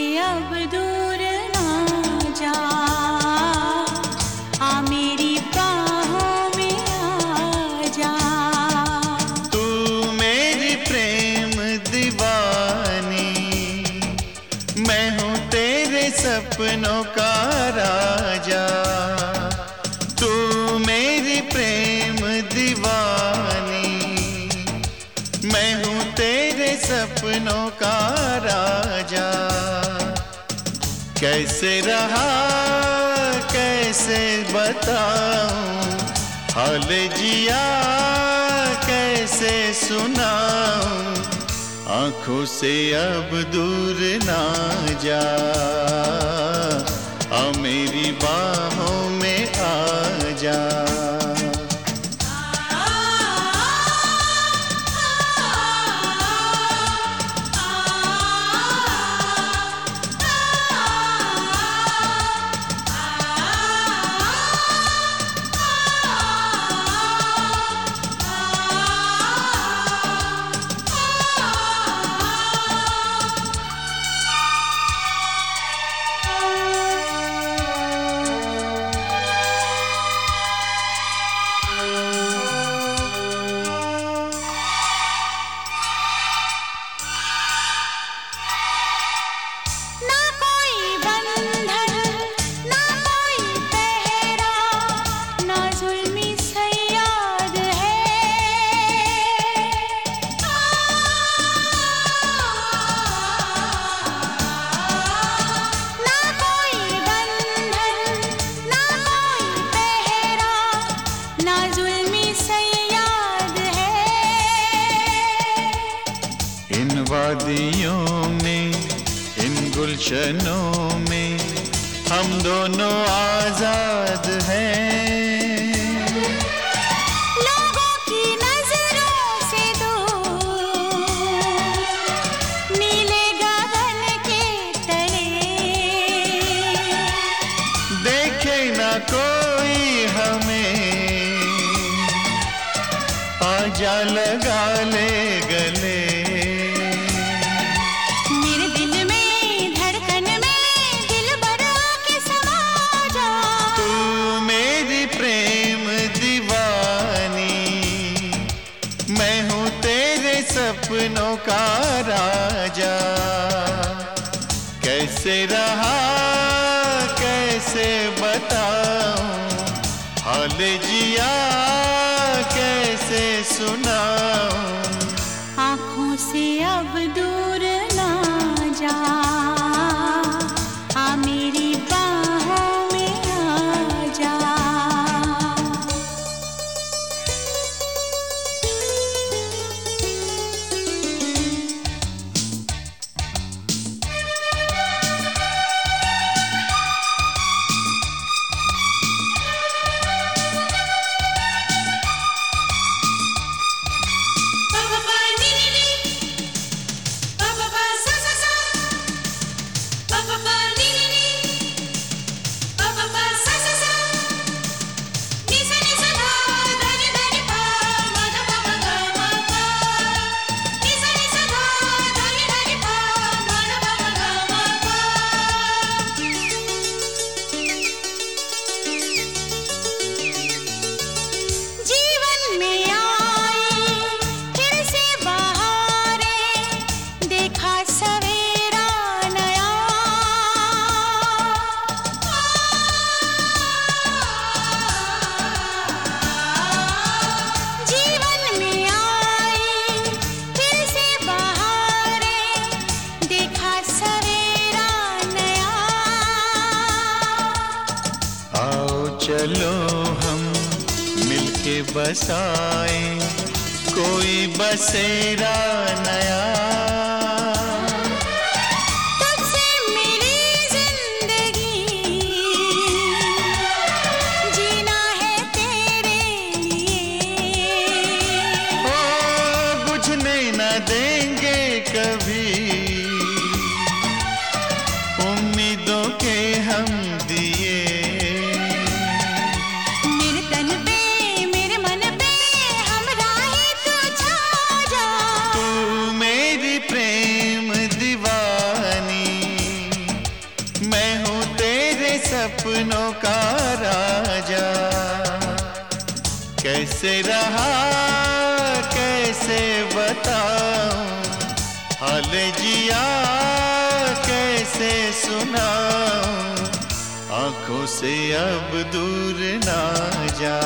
你要归途 कैसे रहा, कैसे बताऊँ? हाल जिया, कैसे सुनाऊं? आँखों से अब दूर ना जा। आ मेरी बाहों में आ जा। वादियों में इन गुलशनों में हम दोनों आज़ाद हैं। लोगों की नज़रों से दूर नीले गगन के तले देखे ना कोई हमें आजा लगा ले गले सपनों का राजा। कैसे रहा कैसे बताऊँ? हाल जिया कैसे सुनाऊं मिलके बसाए कोई बसेरा नया। तुझसे मेरी ज़िंदगी जीना है तेरे लिए। ओ बुझने न देंगे कैसे रहा कैसे बताऊँ हाल जिया कैसे सुनाऊं आँखों से अब दूर ना जा।